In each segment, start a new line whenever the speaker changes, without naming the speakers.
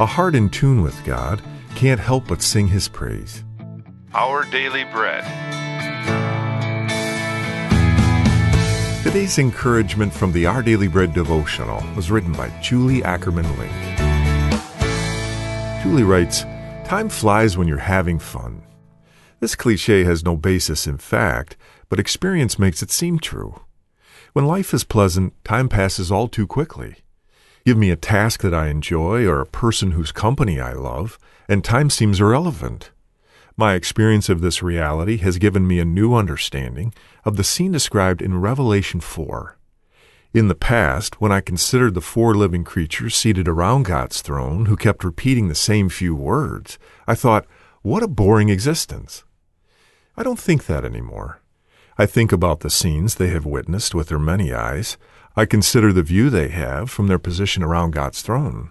A heart in tune with God can't help but sing His praise.
Our Daily Bread.
Today's encouragement from the Our Daily Bread devotional was written by Julie Ackerman Link. Julie writes, Time flies when you're having fun. This cliche has no basis in fact, but experience makes it seem true. When life is pleasant, time passes all too quickly. Give me a task that I enjoy or a person whose company I love, and time seems irrelevant. My experience of this reality has given me a new understanding of the scene described in Revelation 4. In the past, when I considered the four living creatures seated around God's throne who kept repeating the same few words, I thought, what a boring existence. I don't think that anymore. I think about the scenes they have witnessed with their many eyes. I consider the view they have from their position around God's throne.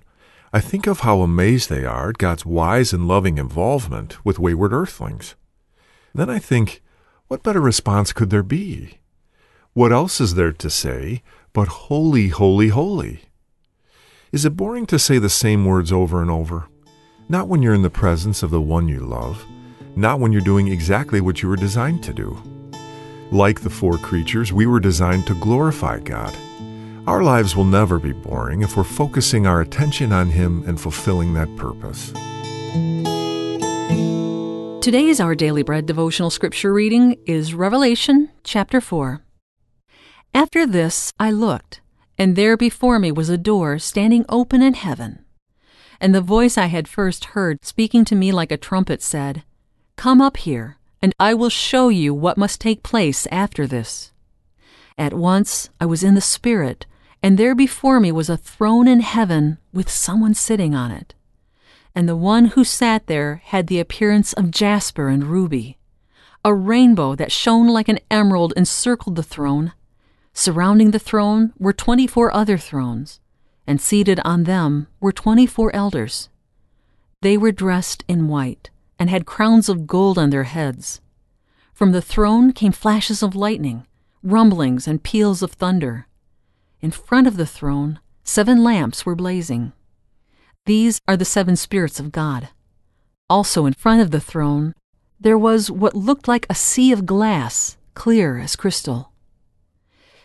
I think of how amazed they are at God's wise and loving involvement with wayward earthlings. Then I think, what better response could there be? What else is there to say but holy, holy, holy? Is it boring to say the same words over and over? Not when you're in the presence of the one you love, not when you're doing exactly what you were designed to do. Like the four creatures, we were designed to glorify God. Our lives will never be boring if we're focusing our attention on Him and fulfilling that purpose.
Today's Our Daily Bread devotional scripture reading is Revelation chapter 4. After this I looked, and there before me was a door standing open in heaven. And the voice I had first heard speaking to me like a trumpet said, Come up here and I will show you what must take place after this. At once I was in the Spirit, and there before me was a throne in heaven with someone sitting on it. And the one who sat there had the appearance of jasper and ruby. A rainbow that shone like an emerald encircled the throne. Surrounding the throne were twenty four other thrones, and seated on them were twenty four elders. They were dressed in white and had crowns of gold on their heads. From the throne came flashes of lightning, rumblings, and peals of thunder. In front of the throne, seven lamps were blazing. These are the seven spirits of God. Also, in front of the throne, there was what looked like a sea of glass, clear as crystal.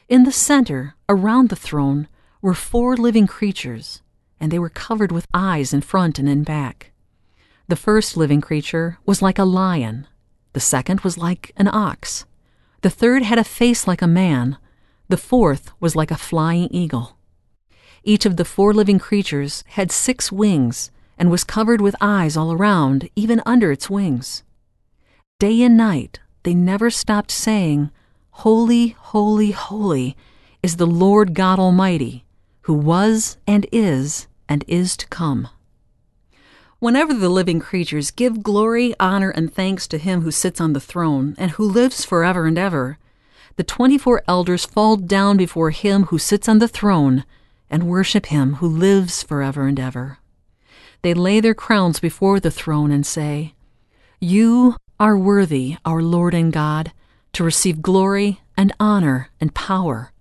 In the center, around the throne, were four living creatures, and they were covered with eyes in front and in back. The first living creature was like a lion, the second was like an ox, the third had a face like a man, the fourth was like a flying eagle. Each of the four living creatures had six wings and was covered with eyes all around, even under its wings. Day and night they never stopped saying, Holy, holy, holy is the Lord God Almighty, who was and is and is to come. Whenever the living creatures give glory, honor, and thanks to him who sits on the throne and who lives forever and ever, the twenty four elders fall down before him who sits on the throne and worship him who lives forever and ever. They lay their crowns before the throne and say, You are worthy, our Lord and God, to receive glory and honor and power.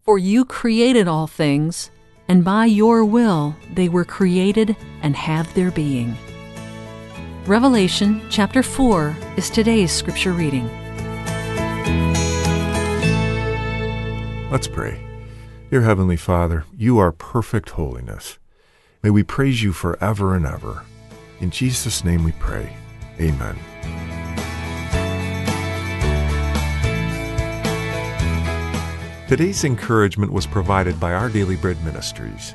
For you created all things and by your will they were created and have their being. Revelation chapter 4 is today's scripture reading.
Let's pray. Dear Heavenly Father, you are perfect holiness. May we praise you forever and ever. In Jesus' name we pray. Amen. Today's encouragement was provided by Our Daily Bread Ministries.